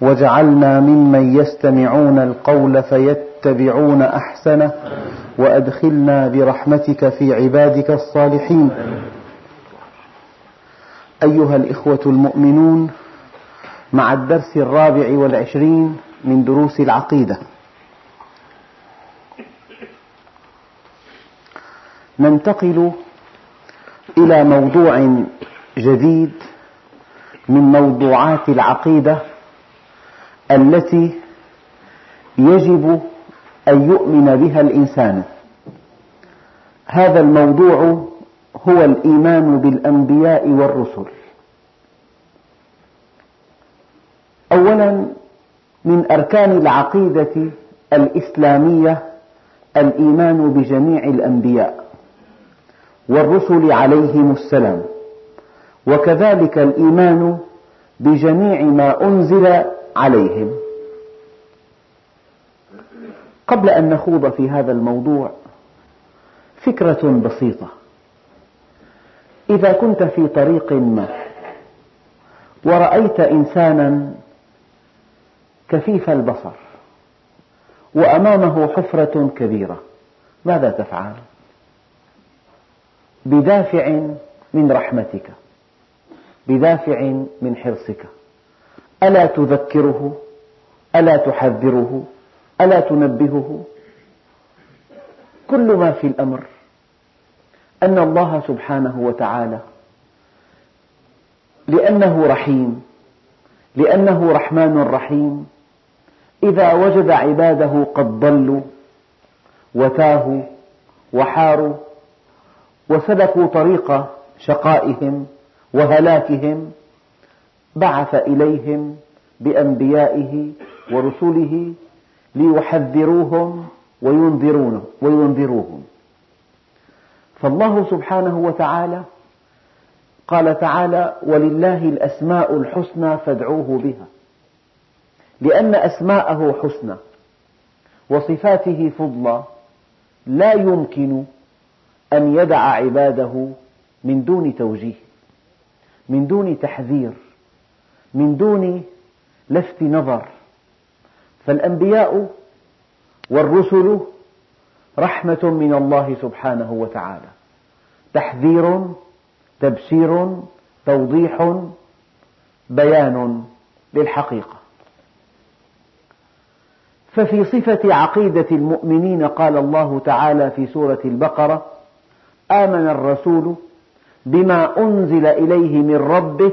واجعلنا ممن يستمعون القول فيتبعون أحسنه وأدخلنا برحمتك في عبادك الصالحين. أيها الإخوة المؤمنون مع الدرس الرابع والعشرين من دروس العقيدة ننتقل إلى موضوع جديد من موضوعات العقيدة التي يجب أن يؤمن بها الإنسان. هذا الموضوع هو الإيمان بالأنبياء والرسل. أولا من أركان العقيدة الإسلامية الإيمان بجميع الأنبياء والرسل عليهم السلام. وكذلك الإيمان بجميع ما أنزل عليهم. قبل أن نخوض في هذا الموضوع فكرة بسيطة. إذا كنت في طريق ما ورأيت إنسانا كفيف البصر وأمامه حفرة كبيرة ماذا تفعل؟ بدافع من رحمتك بدافع من حرصك. ألا تذكره؟ ألا تحذره؟ ألا تنبهه؟ كل ما في الأمر أن الله سبحانه وتعالى لأنه رحيم لأنه رحمن رحيم إذا وجد عباده قد ضلوا وتاهوا وحاروا وسلكوا طريق شقائهم وهلاكهم بعث إليهم بأنبيائه ورسله ليحذروهم وينذروهم. فالله سبحانه وتعالى قال تعالى ولله الأسماء الحسنى فادعوه بها. لأن أسماءه حسنى وصفاته فضلى لا يمكن أن يدع عباده من دون توجيه من دون تحذير. من دون لفت نظر. فالأنبياء والرسل رحمة من الله سبحانه وتعالى. تحذير تبشير توضيح بيان للحقيقة. ففي صفة عقيدة المؤمنين قال الله تعالى في سورة البقرة آمن الرسول بما أنزل إليه من ربه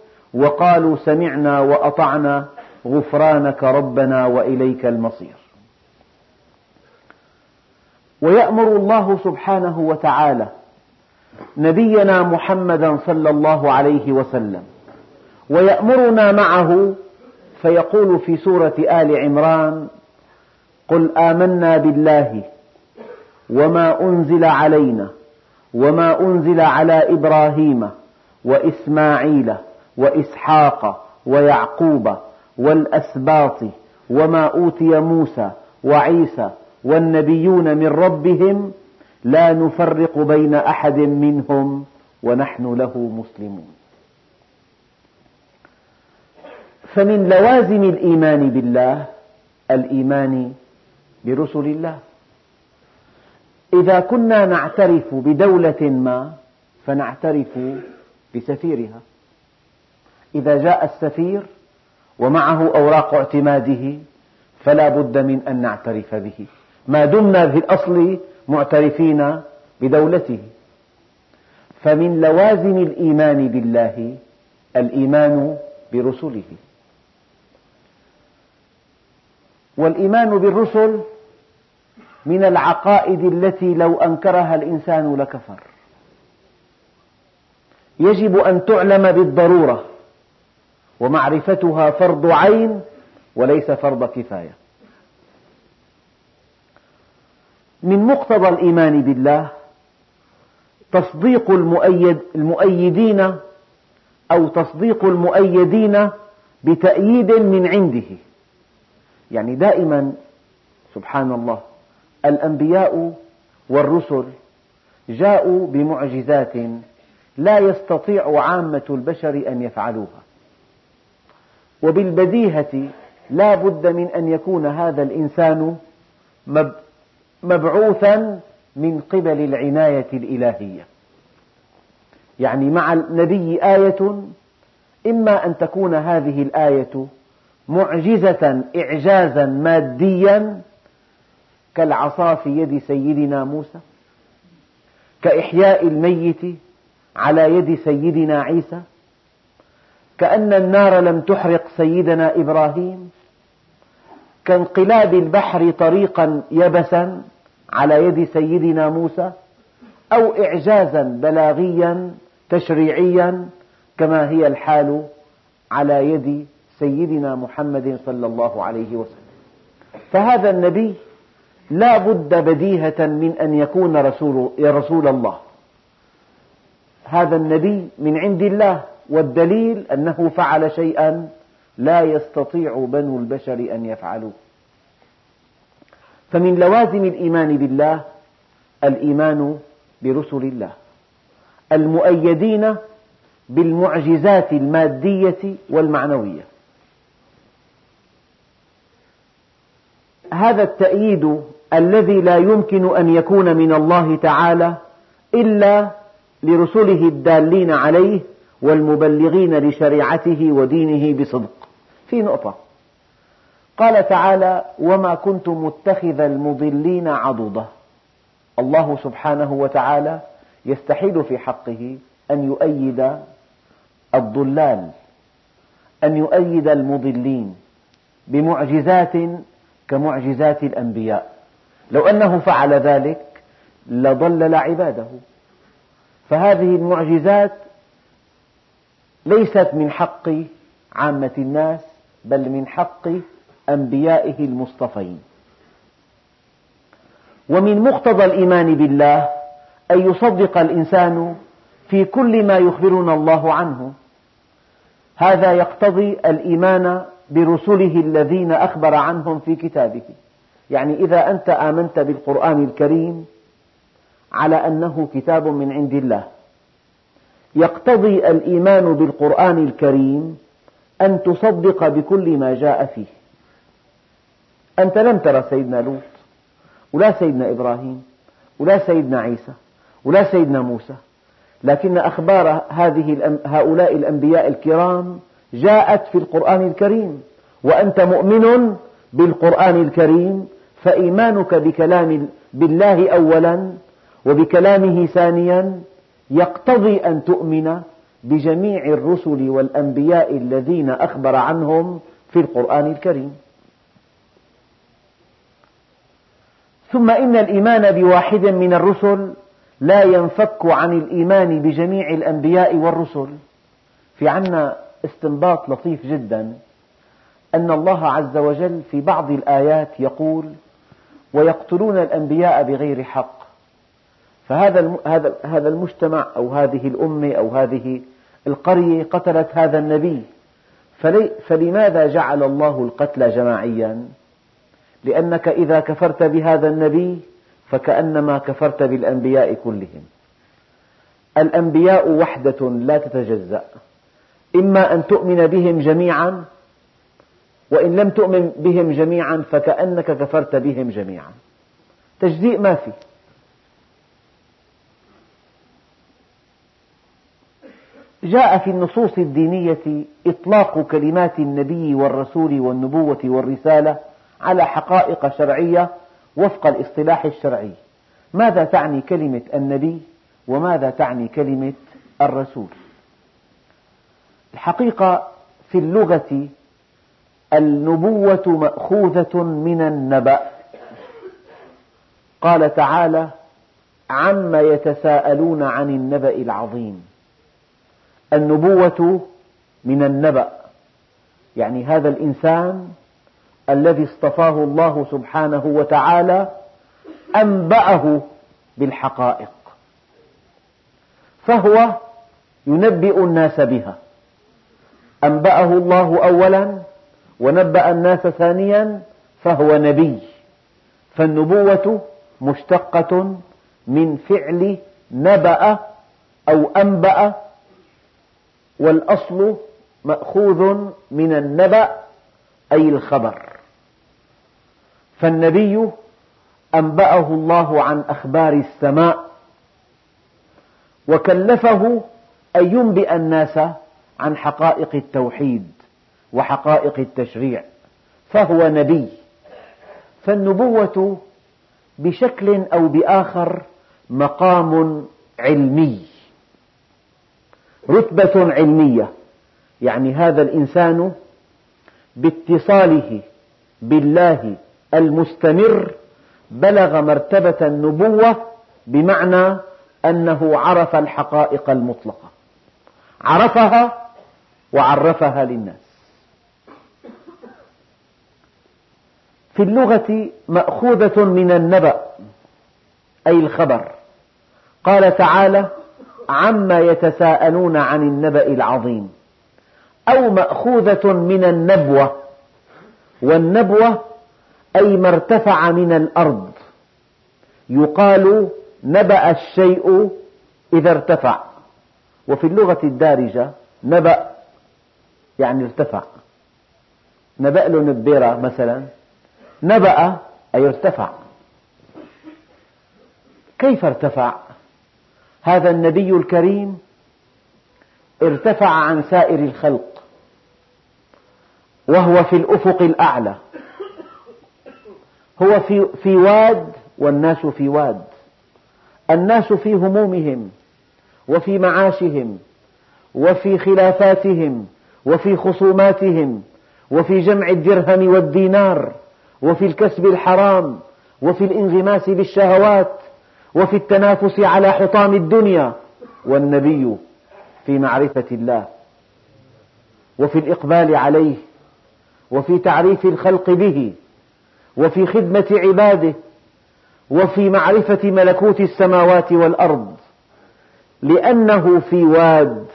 وقالوا سمعنا وأطعنا غفرانك ربنا وإليك المصير. ويأمر الله سبحانه وتعالى نبينا محمدا صلى الله عليه وسلم ويأمرنا معه فيقول في سورة آل عمران قل آمنا بالله وما أنزل علينا وما أنزل على إبراهيم وإسماعيل وإسحاق ويعقوب والأسباط وما أوتي موسى وعيسى والنبيون من ربهم لا نفرق بين أحد منهم ونحن له مسلمون. فمن لوازم الإيمان بالله الإيمان برسل الله. إذا كنا نعترف بدولة ما فنعترف بسفيرها. إذا جاء السفير ومعه أوراق اعتماده فلا بد من أن نعترف به. ما دمنا في الأصل معترفين بدولته. فمن لوازم الإيمان بالله الإيمان برسله. والإيمان بالرسل من العقائد التي لو أنكرها الإنسان لكفر. يجب أن تعلم بالضرورة ومعرفتها فرض عين وليس فرض كفاية. من مقتضى الإيمان بالله تصديق المؤيد المؤيدين أو تصديق المؤيدين بتأييد من عنده. يعني دائما سبحان الله الأنبياء والرسل جاءوا بمعجزات لا يستطيع عامة البشر أن يفعلوها. وبالبديهة لا بد من أن يكون هذا الإنسان مبعوثا من قبل العناية الإلهية. يعني مع النبي آية إما أن تكون هذه الآية معجزة إعجازا ماديا كالعصا في يد سيدنا موسى كإحياء الميت على يد سيدنا عيسى كأن النار لم تحرق سيدنا إبراهيم. كانقلاب البحر طريقا يبسا على يد سيدنا موسى أو إعجازا بلاغيا تشريعيا كما هي الحال على يد سيدنا محمد صلى الله عليه وسلم. فهذا النبي لا بد بديهة من أن يكون رسول, رسول الله. هذا النبي من عند الله والدليل أنه فعل شيئا لا يستطيع بنو البشر أن يفعلوه. فمن لوازم الإيمان بالله الإيمان برسل الله المؤيدين بالمعجزات المادية والمعنوية. هذا التأييد الذي لا يمكن أن يكون من الله تعالى إلا لرسله الدالين عليه والمبلغين لشريعته ودينه بصدق. في نقطة. قال تعالى وما كنت متخذ المضلين عضدا. الله سبحانه وتعالى يستحيل في حقه أن يؤيد الضلال أن يؤيد المضلين بمعجزات كمعجزات الأنبياء. لو أنه فعل ذلك لضلل عباده. فهذه المعجزات ليست من حق عامة الناس بل من حق أنبيائه المصطفين. ومن مقتضى الإيمان بالله أن يصدق الإنسان في كل ما يخبرنا الله عنه. هذا يقتضي الإيمان برسله الذين أخبر عنهم في كتابه. يعني إذا أنت آمنت بالقرآن الكريم على أنه كتاب من عند الله. يقتضي الإيمان بالقرآن الكريم أن تصدق بكل ما جاء فيه. أنت لم ترى سيدنا لوط ولا سيدنا إبراهيم ولا سيدنا عيسى ولا سيدنا موسى لكن أخبار هذه هؤلاء الأنبياء الكرام جاءت في القرآن الكريم. وأنت مؤمن بالقرآن الكريم فإيمانك بكلام بالله أولا وبكلامه ثانيا يقتضي أن تؤمن بجميع الرسل والأنبياء الذين أخبر عنهم في القرآن الكريم. ثم إن الإيمان بواحد من الرسل لا ينفك عن الإيمان بجميع الأنبياء والرسل. في عنا استنباط لطيف جدا أن الله عز وجل في بعض الآيات يقول ويقتلون الأنبياء بغير حق. فهذا هذا المجتمع أو هذه الأمة أو هذه القرية قتلت هذا النبي. فلماذا جعل الله القتل جماعيا؟ لأنك إذا كفرت بهذا النبي فكأنما كفرت بالأنبياء كلهم. الأنبياء وحدة لا تتجزأ. إما أن تؤمن بهم جميعا وإن لم تؤمن بهم جميعا فكأنك كفرت بهم جميعا. تجزيء ما في. جاء في النصوص الدينية إطلاق كلمات النبي والرسول والنبوة والرسالة على حقائق شرعية وفق الاصطلاح الشرعي. ماذا تعني كلمة النبي وماذا تعني كلمة الرسول؟ الحقيقة في اللغة النبوة مأخوذة من النبأ. قال تعالى عما يتساءلون عن النبأ العظيم النبوة من النبأ. يعني هذا الإنسان الذي اصطفاه الله سبحانه وتعالى أنبأه بالحقائق. فهو ينبئ الناس بها. أنبأه الله أولا ونبأ الناس ثانيا فهو نبي. فالنبوة مشتقة من فعل نبأ أو أنبأ والأصل مأخوذ من النبأ أي الخبر. فالنبي أنبأه الله عن أخبار السماء وكلفه أن ينبئ الناس عن حقائق التوحيد وحقائق التشريع فهو نبي. فالنبوة بشكل أو بآخر مقام علمي. رتبة علمية. يعني هذا الإنسان باتصاله بالله المستمر بلغ مرتبة النبوة بمعنى أنه عرف الحقائق المطلقة. عرفها وعرفها للناس. في اللغة مأخوذة من النبأ أي الخبر. قال تعالى عما يتساءلون عن النبأ العظيم أو مأخوذة من النبوة والنبوة أي ما ارتفع من الأرض يقال نبأ الشيء إذا ارتفع وفي اللغة الدارجة نبأ يعني ارتفع نبأ له نبيرة مثلا نبأ أي ارتفع. كيف ارتفع؟ هذا النبي الكريم ارتفع عن سائر الخلق وهو في الأفق الأعلى هو في, في واد والناس في واد الناس في همومهم وفي معاشهم وفي خلافاتهم وفي خصوماتهم وفي جمع الدرهم والدينار وفي الكسب الحرام وفي الانغماس بالشهوات وفي التنافس على حطام الدنيا والنبي في معرفة الله وفي الإقبال عليه وفي تعريف الخلق به وفي خدمة عباده وفي معرفة ملكوت السماوات والأرض لأنه في واد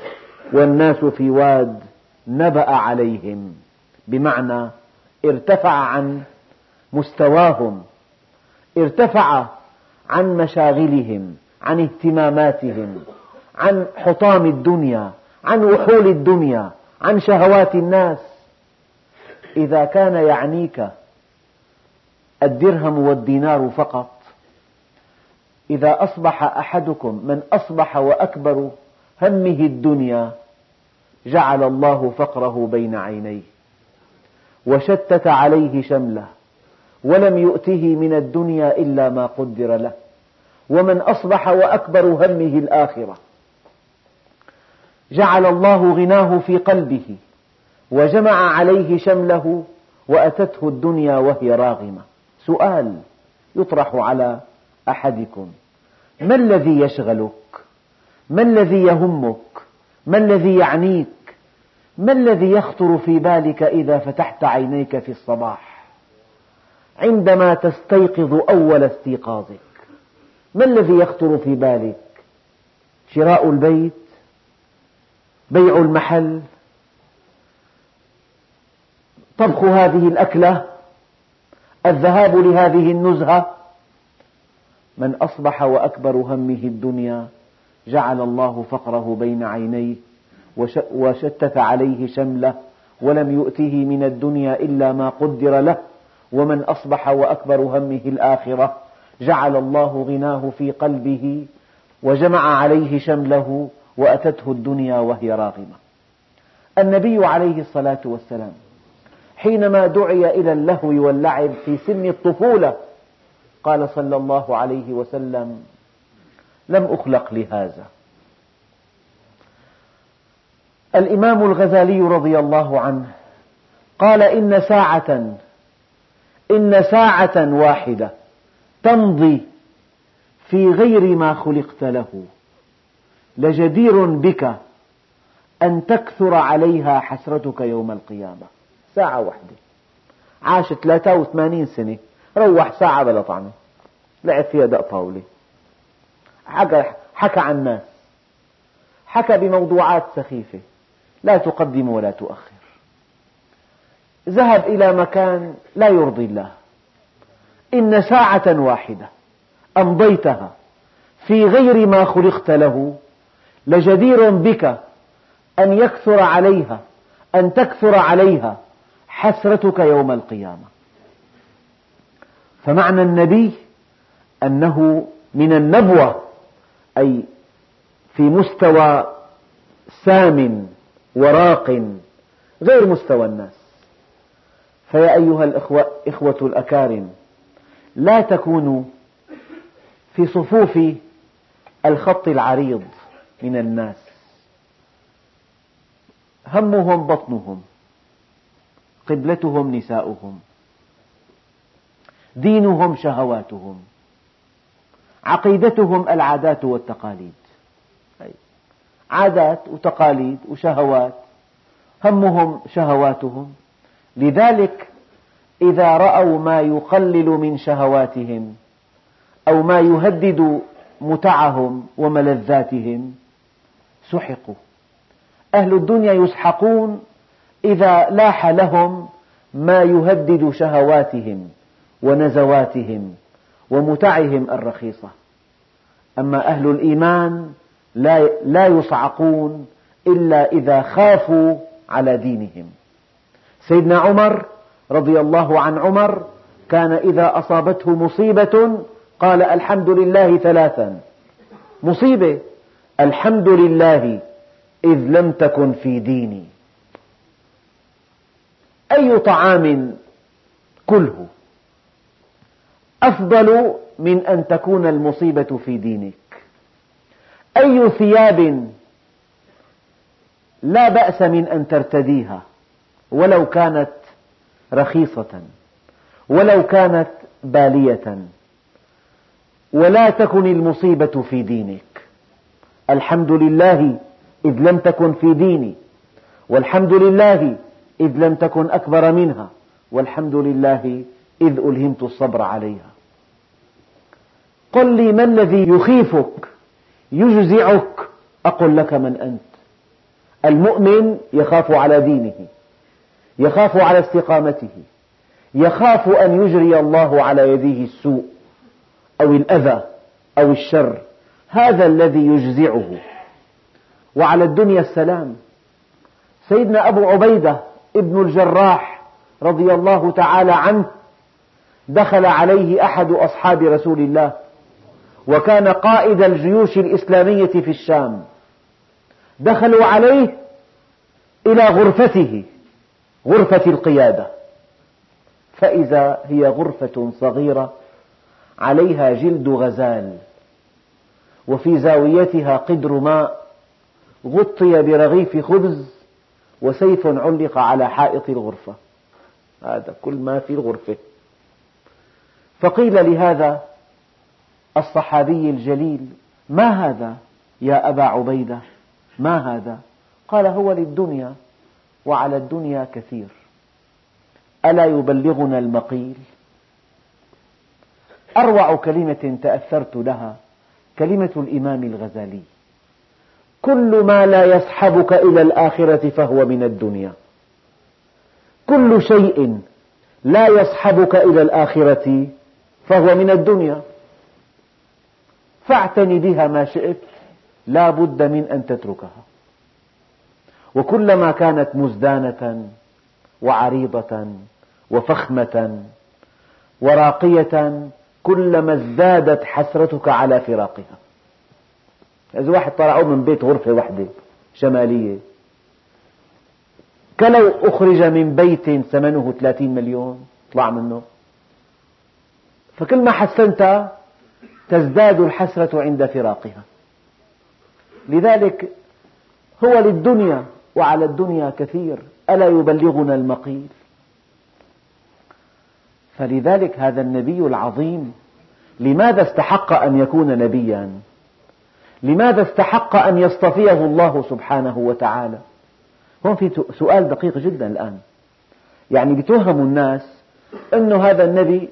والناس في واد نبأ عليهم بمعنى ارتفع عن مستواهم ارتفع عن مشاغلهم عن اهتماماتهم عن حطام الدنيا عن وحول الدنيا عن شهوات الناس. إذا كان يعنيك الدرهم والدينار فقط إذا أصبح أحدكم من أصبح وأكبر همه الدنيا جعل الله فقره بين عينيه وشتت عليه شمله ولم يؤته من الدنيا إلا ما قدر له. ومن أصبح وأكبر همه الآخرة. جعل الله غناه في قلبه وجمع عليه شمله وأتته الدنيا وهي راغمة. سؤال يطرح على أحدكم. ما الذي يشغلك؟ ما الذي يهمك؟ ما الذي يعنيك؟ ما الذي يخطر في بالك إذا فتحت عينيك في الصباح؟ عندما تستيقظ أول استيقاظك. ما الذي يخطر في بالك؟ شراء البيت؟ بيع المحل؟ طبخ هذه الأكلة؟ الذهاب لهذه النزهة؟ من أصبح وأكبر همه الدنيا جعل الله فقره بين عينيه وشتت عليه شمله ولم يؤته من الدنيا إلا ما قدر له. ومن أصبح وأكبر همه الآخرة جعل الله غناه في قلبه وجمع عليه شمله وأتته الدنيا وهي راغمة. النبي عليه الصلاة والسلام حينما دعي إلى اللهو واللعب في سن الطفولة قال صلى الله عليه وسلم لم أخلق لهذا. الإمام الغزالي رضي الله عنه قال إن ساعة إن ساعة واحدة تمضي في غير ما خلقت له. لجدير بك أن تكثر عليها حسرتك يوم القيامة. ساعة واحدة. عاش 83 سنة. روح ساعة بلا طعمة لعب فيها دق طاولة. حكى, حكى عن الناس حكى بموضوعات سخيفة. لا تقدم ولا تؤخر. ذهب إلى مكان لا يرضي الله. إن ساعة واحدة أمضيتها في غير ما خلقت له لجدير بك أن يكثر عليها أن تكثر عليها حسرتك يوم القيامة. فمعنى النبي أنه من النبوة أي في مستوى سام وراق غير مستوى الناس. فيا أيها الإخوة إخوة الأكارم لا تكونوا في صفوف الخط العريض من الناس. همهم بطنهم قبلتهم نساؤهم دينهم شهواتهم عقيدتهم العادات والتقاليد. عادات وتقاليد وشهوات همهم شهواتهم. لذلك إذا رأوا ما يقلل من شهواتهم أو ما يهدد متعهم وملذاتهم سحقوا. أهل الدنيا يسحقون إذا لاح لهم ما يهدد شهواتهم ونزواتهم ومتعهم الرخيصة. أما أهل الإيمان لا, يصعقون إلا إذا خافوا على دينهم. سيدنا عمر رضي الله عن عمر كان إذا أصابته مصيبة قال الحمد لله ثلاثا. مصيبة. الحمد لله إذ لم تكن في ديني. أي طعام كله أفضل من أن تكون المصيبة في دينك؟ أي ثياب لا بأس من أن ترتديها؟ ولو كانت رخيصة ولو كانت بالية ولا تكن المصيبة في دينك. الحمد لله إذ لم تكن في ديني والحمد لله إذ لم تكن أكبر منها والحمد لله إذ ألهمت الصبر عليها. قل لي ما الذي يخيفك يجزعك؟ أقل لك من أنت. المؤمن يخاف على دينه. يخاف على استقامته يخاف أن يجري الله على يديه السوء أو الأذى أو الشر. هذا الذي يجزعه. وعلى الدنيا السلام. سيدنا أبو عبيدة ابن الجراح رضي الله تعالى عنه دخل عليه أحد أصحاب رسول الله وكان قائد الجيوش الإسلامية في الشام. دخلوا عليه إلى غرفته. غرفة القيادة. فإذا هي غرفة صغيرة عليها جلد غزال وفي زاويتها قدر ماء غطي برغيف خبز وسيف علق على حائط الغرفة. هذا كل ما في الغرفة. فقيل لهذا الصحابي الجليل ما هذا يا أبا عبيدة؟ ما هذا؟ قال هو للدنيا. وعلى الدنيا كثير. ألا يبلغنا المقيل؟ أروع كلمة تأثرت لها كلمة الإمام الغزالي. كل ما لا يصحبك إلى الآخرة فهو من الدنيا. كل شيء لا يصحبك إلى الآخرة فهو من الدنيا. فاعتني بها ما شئت لا بد من أن تتركها. وكلما كانت مزدانة وعريضة وفخمة وراقية كلما ازدادت حسرتك على فراقها. إذا واحد طلعوه من بيت غرفة واحدة شمالية. كلو أخرج من بيت ثمنه ثلاثين مليون طلع منه. فكل ما حسنت تزداد الحسرة عند فراقها. لذلك هو للدنيا وعلى الدنيا كثير ألا يبلغنا المقيل؟ فلذلك هذا النبي العظيم لماذا استحق أن يكون نبيا؟ لماذا استحق أن يصطفيه الله سبحانه وتعالى؟ هون في سؤال دقيق جدا الآن. يعني بتوهم الناس أن هذا النبي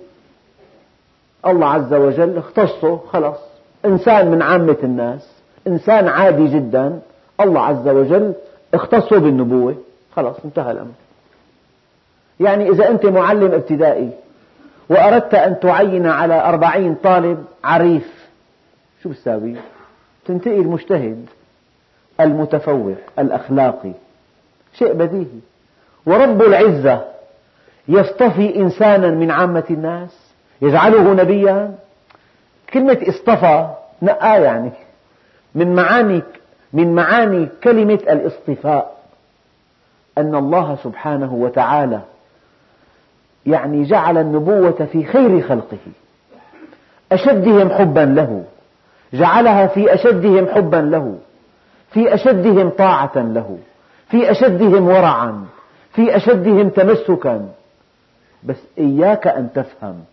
الله عز وجل اختصه خلص إنسان من عامة الناس إنسان عادي جدا الله عز وجل اختصه بالنبوة. خلص انتهى الأمر. يعني إذا أنت معلم ابتدائي وأردت أن تعين على أربعين طالب عريف شو بتساوي؟ تنتقي المجتهد المتفوق الأخلاقي. شيء بديهي. ورب العزة يصطفي إنسانا من عامة الناس يجعله نبيا. كلمة اصطفى نقاه يعني من معاني من معاني كلمة الاصطفاء. أن الله سبحانه وتعالى يعني جعل النبوة في خير خلقه. أشدهم حبا له. جعلها في أشدهم حبا له. في أشدهم طاعة له. في أشدهم ورعا. في أشدهم تمسكا. بس إياك أن تفهم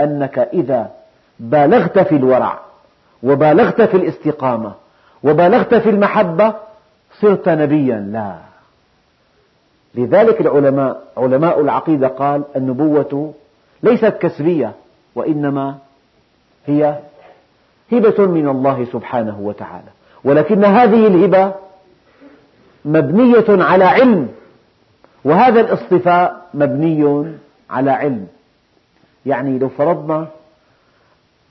أنك إذا بالغت في الورع وبالغت في الاستقامة وبالغت في المحبة صرت نبيا لا. لذلك العلماء علماء العقيدة قال النبوة ليست كسبية وإنما هي هبة من الله سبحانه وتعالى. ولكن هذه الهبة مبنية على علم وهذا الاصطفاء مبني على علم. يعني لو فرضنا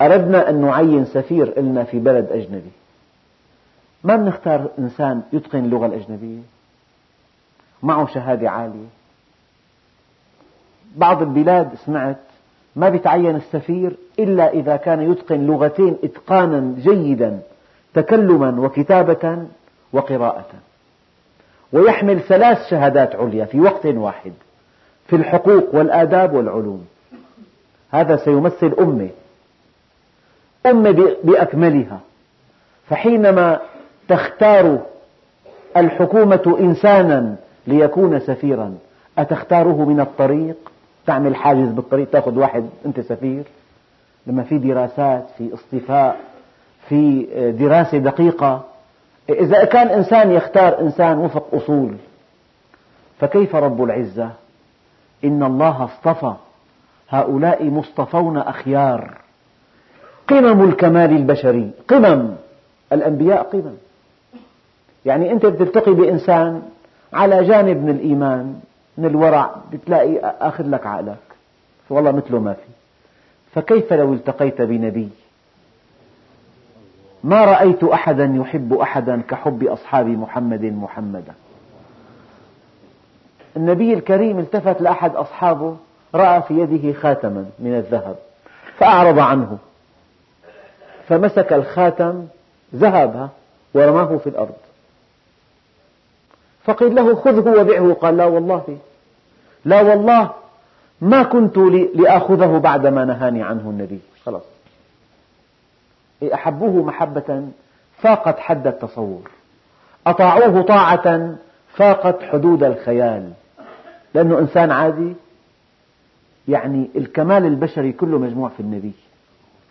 أردنا أن نعين سفير لنا في بلد أجنبي. ما بنختار إنسان يتقن اللغة الأجنبية؟ معه شهادة عالية. بعض البلاد سمعت ما بيتعين السفير إلا إذا كان يتقن لغتين إتقانا جيدا تكلما وكتابة وقراءة. ويحمل ثلاث شهادات عليا في وقت واحد في الحقوق والآداب والعلوم. هذا سيمثل أمة أمة بأكملها. فحينما تختار الحكومة إنسانا ليكون سفيرا؟ أتختاره من الطريق؟ تعمل حاجز بالطريق تأخذ واحد أنت سفير؟ لما في دراسات في اصطفاء في دراسة دقيقة. إذا كان إنسان يختار إنسان وفق أصول فكيف رب العزة؟ إن الله اصطفى. هؤلاء مصطفون أخيار. قمم الكمال البشري. قمم. الأنبياء قمم. يعني أنت بتلتقي بإنسان على جانب من الإيمان من الورع بتلاقي أخذ لك عقلك. والله مثله ما في. فكيف لو التقيت بنبي؟ ما رأيت أحدا يحب أحدا كحب أصحاب محمد محمدا. النبي الكريم التفت لأحد أصحابه رأى في يده خاتما من الذهب فأعرض عنه. فمسك الخاتم ذهب ورماه في الأرض. فقيل له خذه وبعه. قال لا والله. لا والله. ما كنت لآخذه بعدما نهاني عنه النبي. خلاص. أحبوه محبة فاقت حد التصور. أطاعوه طاعة فاقت حدود الخيال. لأنه إنسان عادي. يعني الكمال البشري كله مجموع في النبي.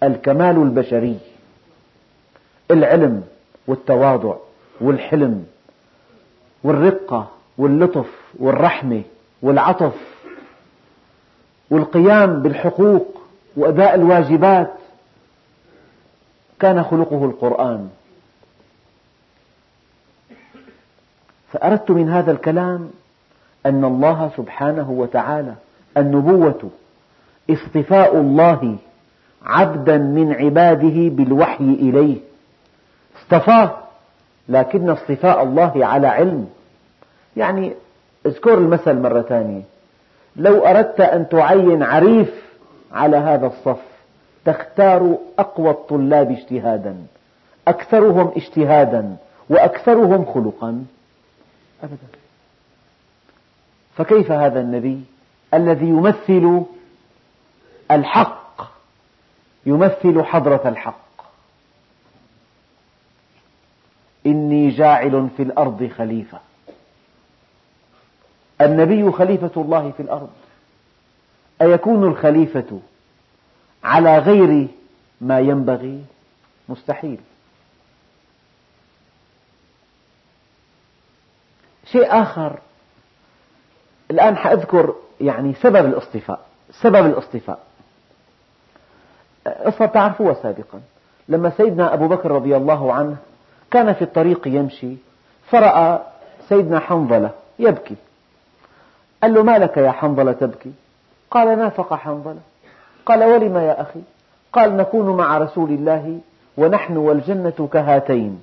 الكمال البشري. العلم والتواضع والحلم والرقة واللطف والرحمة والعطف والقيام بالحقوق وأداء الواجبات كان خلقه القرآن. فأردت من هذا الكلام أن الله سبحانه وتعالى النبوة اصطفاء الله عبدا من عباده بالوحي إليه. اصطفاه لكن اصطفاء الله على علم. يعني اذكر المثل مرة ثانية. لو أردت أن تعين عريف على هذا الصف تختار أقوى الطلاب اجتهادا. أكثرهم اجتهادا وأكثرهم خلقا. أبدا. فكيف هذا النبي الذي يمثل الحق يمثل حضرة الحق؟ إني جاعل في الأرض خليفة. النبي خليفة الله في الأرض. أيكون الخليفة على غير ما ينبغي؟ مستحيل. شيء آخر. الآن حأذكر يعني سبب الاصطفاء. سبب الاصطفاء. قصة تعرفوها سابقا. لما سيدنا أبو بكر رضي الله عنه كان في الطريق يمشي فرأى سيدنا حنظلة يبكي. قال له ما لك يا حنظلة تبكي؟ قال نافق حنظلة. قال ولم يا أخي؟ قال نكون مع رسول الله ونحن والجنة كهاتين.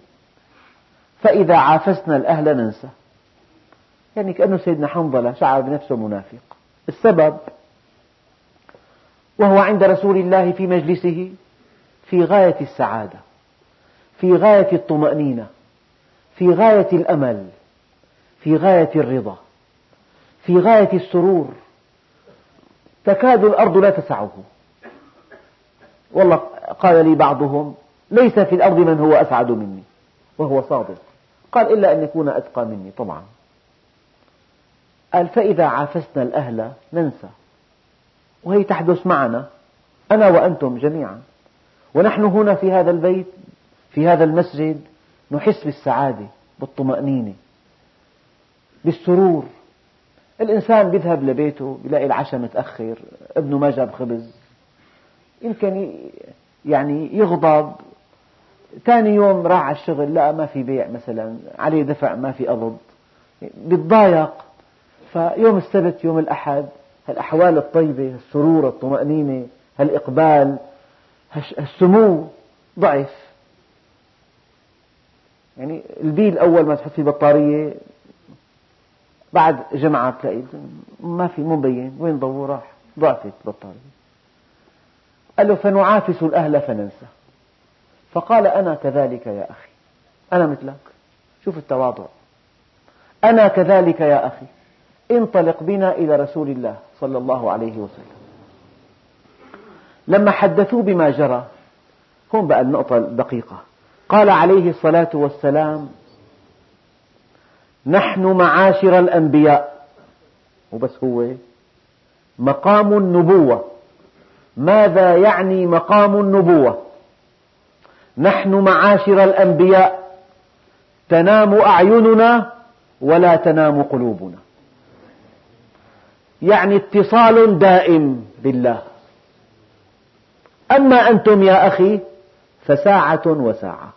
فإذا عافسنا الأهل ننسى. يعني كأنه سيدنا حنظلة شعر بنفسه منافق. السبب وهو عند رسول الله في مجلسه في غاية السعادة في غاية الطمأنينة في غاية الأمل في غاية الرضا. في غاية السرور. تكاد الأرض لا تسعه. والله قال لي بعضهم ليس في الأرض من هو أسعد مني وهو صادق. قال إلا أن يكون أتقى مني طبعا. قال فإذا عافسنا الأهل ننسى وهي تحدث معنا أنا وأنتم جميعا. ونحن هنا في هذا البيت في هذا المسجد نحس بالسعادة بالطمأنينة بالسرور. الإنسان بيذهب لبيته يلاقي العشاء متأخر ابنه ما جاب خبز. يمكن يعني يغضب. ثاني يوم راح على الشغل لا ما في بيع مثلا عليه دفع ما في قبض بيتضايق. فيوم السبت يوم الأحد هالأحوال الطيبة السرور الطمأنينة هالإقبال السمو ضعف يعني البيل أول ما تحط فيه بطارية بعد جمعة تلاقي ما في مو مبين. وين ضوء راح. ضعفت البطارية قال له فنعافس الأهل فننسى. فقال أنا كذلك يا أخي. أنا مثلك. شوف التواضع. أنا كذلك يا أخي. انطلق بنا إلى رسول الله صلى الله عليه وسلم. لما حدثوه بما جرى هون بقى النقطة الدقيقة. قال عليه الصلاة والسلام نحن معاشر الأنبياء. وبس هو. مقام النبوة. ماذا يعني مقام النبوة؟ نحن معاشر الأنبياء. تنام أعيننا ولا تنام قلوبنا. يعني اتصال دائم بالله. أما أنتم يا أخي فساعة وساعة.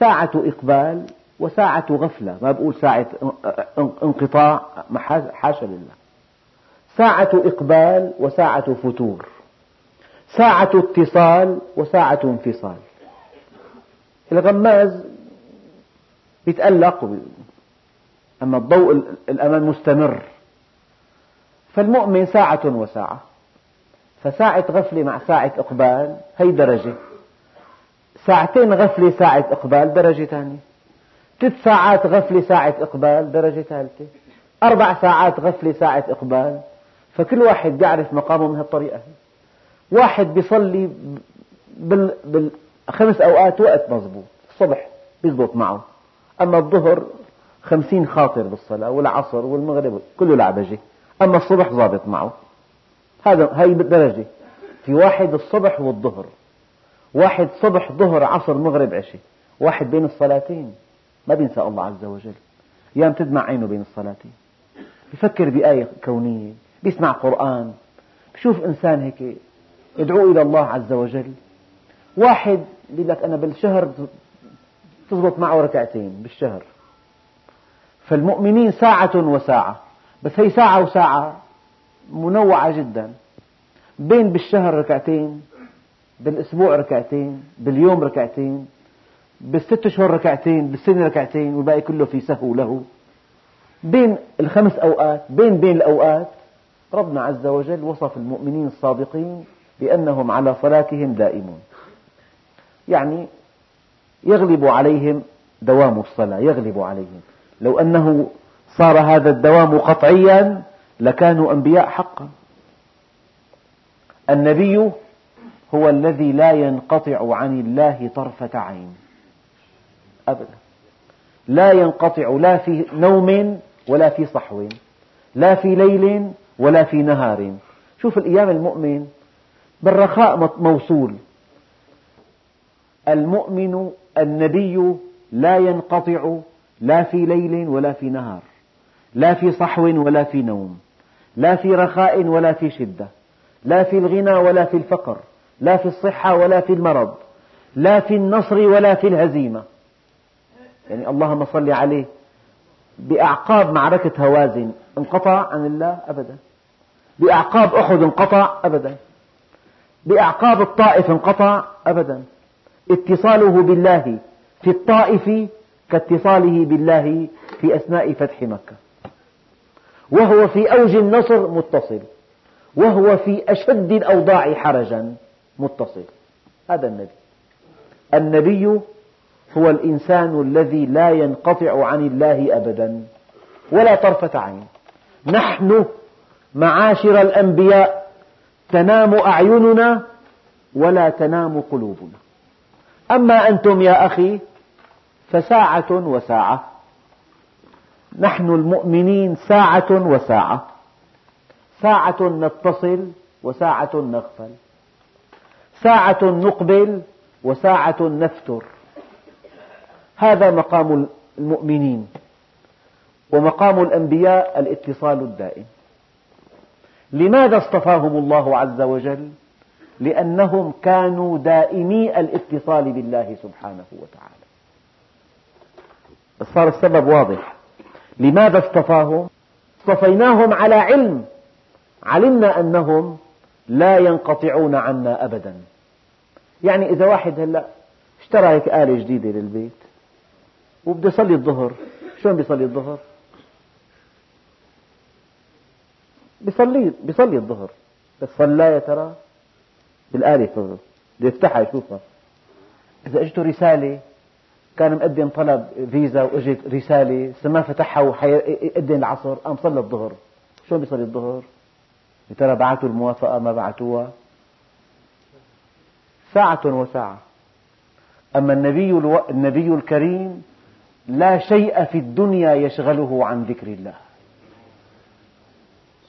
ساعة إقبال وساعة غفلة. ما بقول ساعة انقطاع حاشا لله. ساعة إقبال وساعة فتور. ساعة اتصال وساعة انفصال. الغماز يتألق أما الضوء الأمام مستمر. فالمؤمن ساعة وساعة. فساعة غفلة مع ساعة إقبال هي درجة. ساعتين غفلة ساعة إقبال درجة ثانية. ثلاث ساعات غفلة ساعة إقبال درجة ثالثة. أربع ساعات غفلة ساعة إقبال. فكل واحد بيعرف مقامه من هالطريقة واحد بيصلي بال... بالخمس أوقات وقت مضبوط. الصبح بيزبط معه. أما الظهر خمسين خاطر بالصلاة والعصر والمغرب كله لعبجة أما الصبح ضابط معه. هذا هاي درجة. في واحد الصبح والظهر. واحد صبح ظهر عصر مغرب عشاء. واحد بين الصلاتين. ما بينسى الله عز وجل. أيام تدمع عينه بين الصلاتين بفكر بآية كونية بيسمع قرآن. بشوف إنسان هيك يدعو إلى الله عز وجل. واحد بيقول لك أنا بالشهر تزبط معه ركعتين بالشهر. فالمؤمنين ساعة وساعة. بس هي ساعة وساعة منوعة جدا. بين بالشهر ركعتين بالأسبوع ركعتين باليوم ركعتين. بالست أشهر ركعتين بالسنة ركعتين والباقي كله في سهو له. بين الخمس أوقات بين بين الأوقات ربنا عز وجل وصف المؤمنين الصادقين بأنهم على صلاتهم دائمون. يعني يغلب عليهم دوام الصلاة يغلب عليهم. لو أنه صار هذا الدوام قطعيا لكانوا أنبياء حقا. النبي هو الذي لا ينقطع عن الله طرفة عين. أبدا. لا ينقطع لا في نوم ولا في صحو لا في ليل ولا في نهار. شوف الأيام المؤمن بالرخاء موصول. المؤمن النبي لا ينقطع لا في ليل ولا في نهار لا في صحو ولا في نوم لا في رخاء ولا في شدة لا في الغنى ولا في الفقر لا في الصحة ولا في المرض لا في النصر ولا في الهزيمة. يعني اللهم صل عليه بأعقاب معركة هوازن انقطع عن الله أبدا. بأعقاب أحد انقطع أبدا. بأعقاب الطائف انقطع أبدا. اتصاله بالله في الطائف كاتصاله بالله في أثناء فتح مكة. وهو في أوج النصر متصل. وهو في أشد الأوضاع حرجا متصل. هذا النبي. النبي هو الإنسان الذي لا ينقطع عن الله أبدا ولا طرفة عين. نحن معاشر الأنبياء تنام أعيننا ولا تنام قلوبنا. أما أنتم يا أخي فساعة وساعة. نحن المؤمنين ساعة وساعة. ساعة نتصل وساعة نغفل. ساعة نقبل وساعة نفتر. هذا مقام المؤمنين ومقام الأنبياء الاتصال الدائم. لماذا اصطفاهم الله عز وجل؟ لأنهم كانوا دائمي الاتصال بالله سبحانه وتعالى. صار السبب واضح. لماذا اصطفاهم؟ اصطفيناهم على علم. علمنا أنهم لا ينقطعون عنا أبدا. يعني إذا واحد هلأ اشترى هيك آلة جديدة للبيت؟ وبده يصلي الظهر. شلون بيصلي الظهر؟ بيصلي بيصلي الظهر. بس صلى يا ترى بالآلة بده يفتحها يشوفها إذا اجته رسالة كان مقدم طلب فيزا وإجت رسالة ما فتحها وحيقدم العصر قام صلى الظهر. شلون بيصلي الظهر؟ يا ترى بعثوا الموافقة؟ ما بعثوها؟ ساعة وساعة. أما النبي النبي الكريم لا شيء في الدنيا يشغله عن ذكر الله.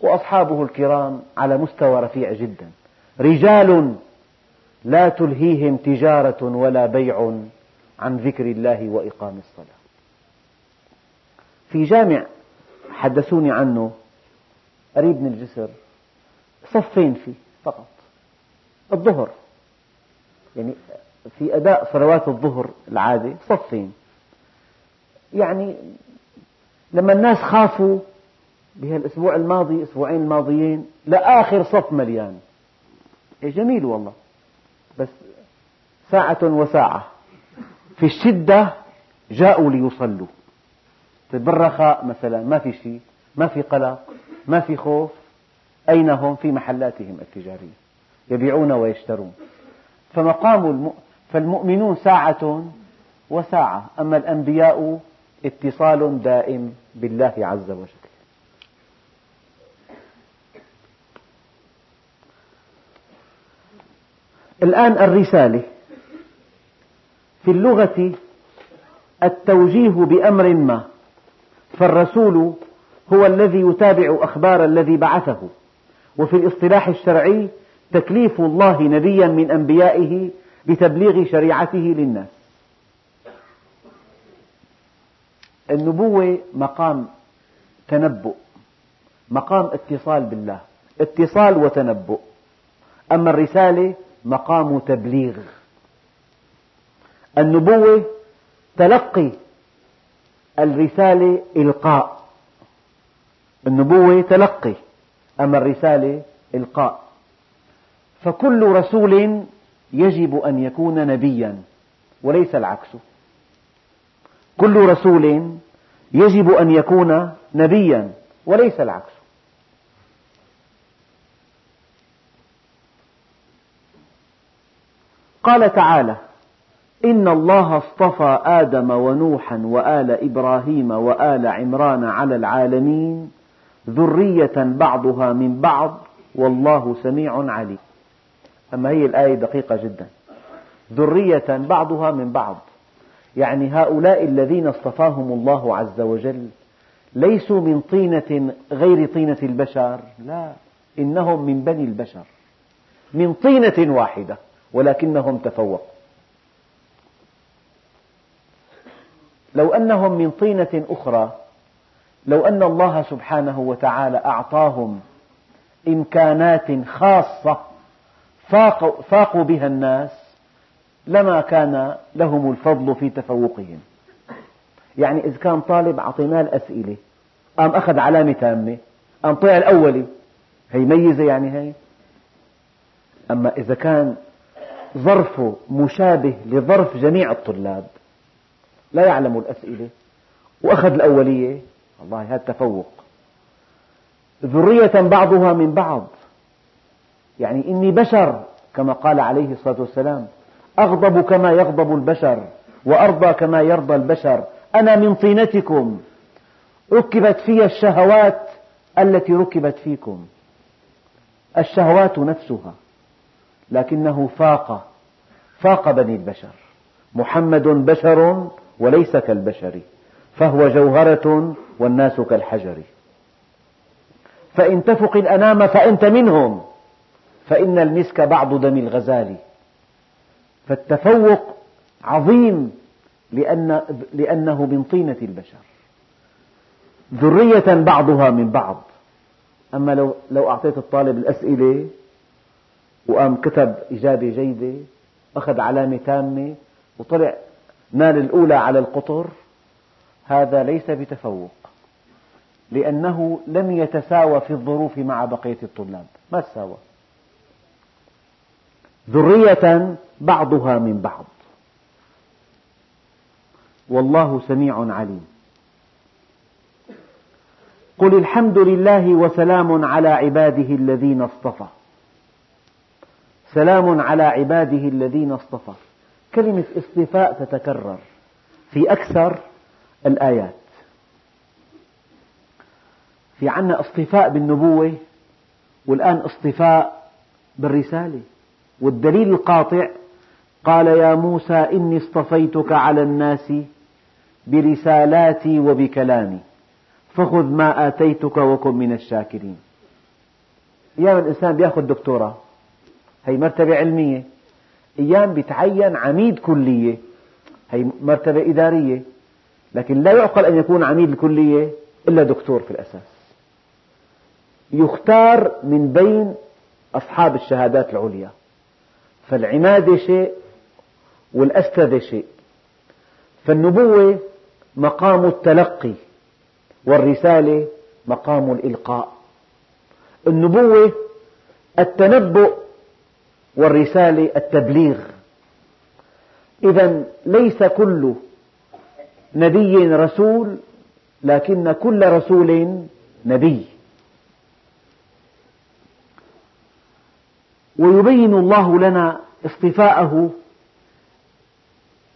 وأصحابه الكرام على مستوى رفيع جدا. رجال لا تلهيهم تجارة ولا بيع عن ذكر الله وإقام الصلاة. في جامع حدثوني عنه قريب من الجسر صفين فيه فقط. الظهر يعني في أداء صلوات الظهر العادة صفين. يعني لما الناس خافوا بهالأسبوع الماضي أسبوعين الماضيين لآخر صف مليان. إيه جميل والله. بس ساعة وساعة. في الشدة جاءوا ليصلوا. طيب بالرخاء مثلا ما في شيء ما في قلق ما في خوف. أين هم؟ في محلاتهم التجارية. يبيعون ويشترون. فمقام الم... فالمؤمنون ساعة وساعة. أما الأنبياء اتصال دائم بالله عز وجل. الآن الرسالة. في اللغة التوجيه بأمر ما فالرسول هو الذي يتابع أخبار الذي بعثه. وفي الاصطلاح الشرعي تكليف الله نبيا من أنبيائه بتبليغ شريعته للناس. النبوة مقام تنبؤ مقام اتصال بالله اتصال وتنبؤ. أما الرسالة مقام تبليغ. النبوة تلقي الرسالة إلقاء. النبوة تلقي أما الرسالة إلقاء. فكل رسول يجب أن يكون نبيا وليس العكس. كل رسول يجب أن يكون نبيا وليس العكس. قال تعالى إن الله اصطفى آدم ونوحا وآل إبراهيم وآل عمران على العالمين ذرية بعضها من بعض والله سميع عليم. أما هي الآية دقيقة جدا. ذرية بعضها من بعض. يعني هؤلاء الذين اصطفاهم الله عز وجل ليسوا من طينة غير طينة البشر لا إنهم من بني البشر من طينة واحدة ولكنهم تفوقوا. لو أنهم من طينة أخرى لو أن الله سبحانه وتعالى أعطاهم إمكانات خاصة فاقوا بها الناس لما كان لهم الفضل في تفوقهم. يعني إذا كان طالب أعطيناه الأسئلة. قام أخذ علامة تامة. قام طلع الأولي هي ميزة يعني هي؟ أما إذا كان ظرفه مشابه لظرف جميع الطلاب لا يعلم الأسئلة. وأخذ الأولية. والله هذا تفوق. ذرية بعضها من بعض. يعني إني بشر كما قال عليه الصلاة والسلام. أغضب كما يغضب البشر وأرضى كما يرضى البشر. أنا من طينتكم. ركبت في الشهوات التي ركبت فيكم. الشهوات نفسها لكنه فاق فاق بني البشر. محمد بشر وليس كالبشر فهو جوهرة والناس كالحجر. فإن تفق الأنام فأنت منهم فإن المسك بعض دم الغزال. فالتفوق عظيم لأن لأنه من طينة البشر. ذرية بعضها من بعض. أما لو, لو أعطيت الطالب الأسئلة وقام كتب إجابة جيدة أخذ علامة تامة وطلع نال الأولى على القطر هذا ليس بتفوق لأنه لم يتساوى في الظروف مع بقية الطلاب. ما تساوى؟ ذرية بعضها من بعض. والله سميع عليم. قل الحمد لله وسلام على عباده الذين اصطفى. سلام على عباده الذين اصطفى. كلمة اصطفاء تتكرر في أكثر الآيات. في عنا اصطفاء بالنبوة والآن اصطفاء بالرسالة. والدليل القاطع قال يا موسى إني اصطفيتك على الناس برسالاتي وبكلامي فخذ ما آتيتك وكن من الشاكرين. أيام الإنسان بيأخذ دكتوراه هي مرتبة علمية أيام بيتعين عميد كلية هي مرتبة إدارية لكن لا يعقل أن يكون عميد الكلية إلا دكتور في الأساس. يختار من بين أصحاب الشهادات العليا. فالعمادة شيء والأستاذة شيء. فالنبوة مقام التلقي والرسالة مقام الإلقاء. النبوة التنبؤ والرسالة التبليغ. إذا ليس كل نبي رسول لكن كل رسول نبي. ويبين الله لنا اصطفاءه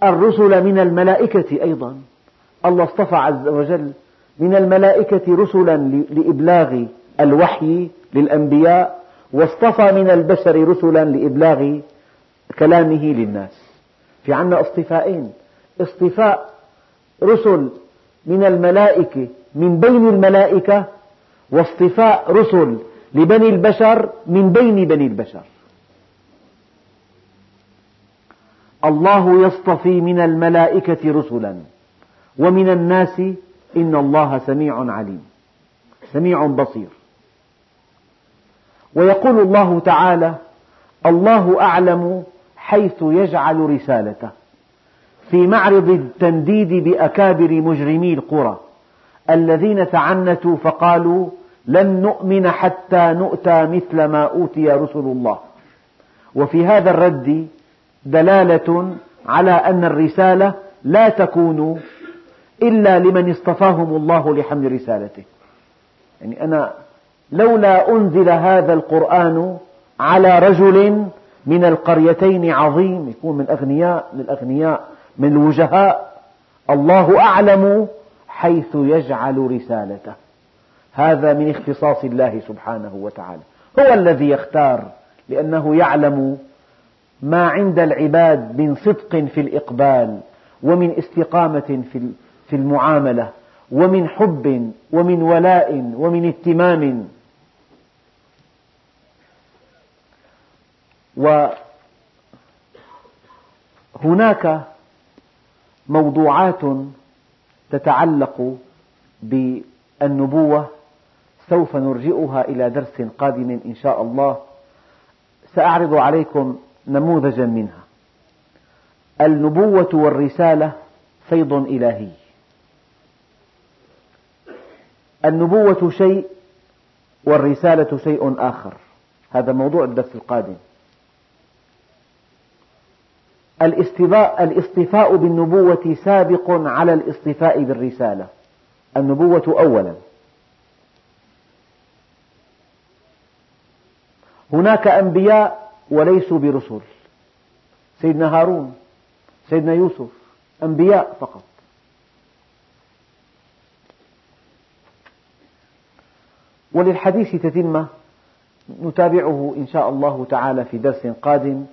الرسل من الملائكة أيضا. الله اصطفى عز وجل من الملائكة رسلا لإبلاغ الوحي للأنبياء واصطفى من البشر رسلا لإبلاغ كلامه للناس. في عنا اصطفاءين اصطفاء رسل من الملائكة من بين الملائكة واصطفاء رسل لبني البشر من بين بني البشر. الله يصطفي من الملائكة رسلا ومن الناس إن الله سميع عليم سميع بصير. ويقول الله تعالى الله أعلم حيث يجعل رسالته في معرض التنديد بأكابر مجرمي القرى الذين تعنتوا فقالوا لن نؤمن حتى نؤتى مثل ما أوتي رسل الله. وفي هذا الرد دلالة على أن الرسالة لا تكون إلا لمن اصطفاهم الله لحمل رسالته. يعني أنا لولا أنزل هذا القرآن على رجل من القريتين عظيم يكون من أغنياء من الأغنياء من الوجهاء الله أعلم حيث يجعل رسالته. هذا من اختصاص الله سبحانه وتعالى. هو الذي يختار لأنه يعلم ما عند العباد من صدق في الإقبال ومن استقامة في المعاملة ومن حب ومن ولاء ومن اهتمام. وهناك موضوعات تتعلق بالنبوة سوف نرجئها إلى درس قادم إن شاء الله. سأعرض عليكم نموذجا منها. النبوة والرسالة فيض إلهي. النبوة شيء والرسالة شيء آخر. هذا موضوع الدرس القادم. الاصطفاء بالنبوة سابق على الاصطفاء بالرسالة. النبوة أولا. هناك أنبياء وليسوا برسل. سيدنا هارون سيدنا يوسف أنبياء فقط. وللحديث تتمة نتابعه إن شاء الله تعالى في درس قادم.